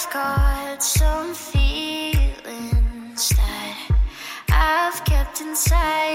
I've got some feelings that I've kept inside.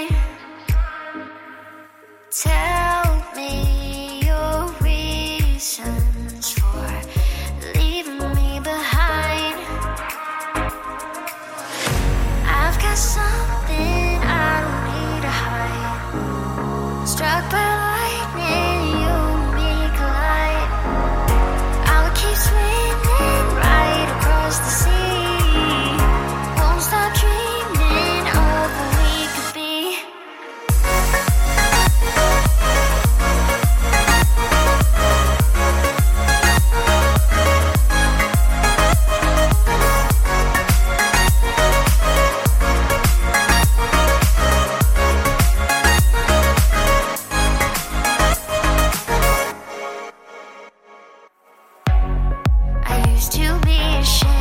Station.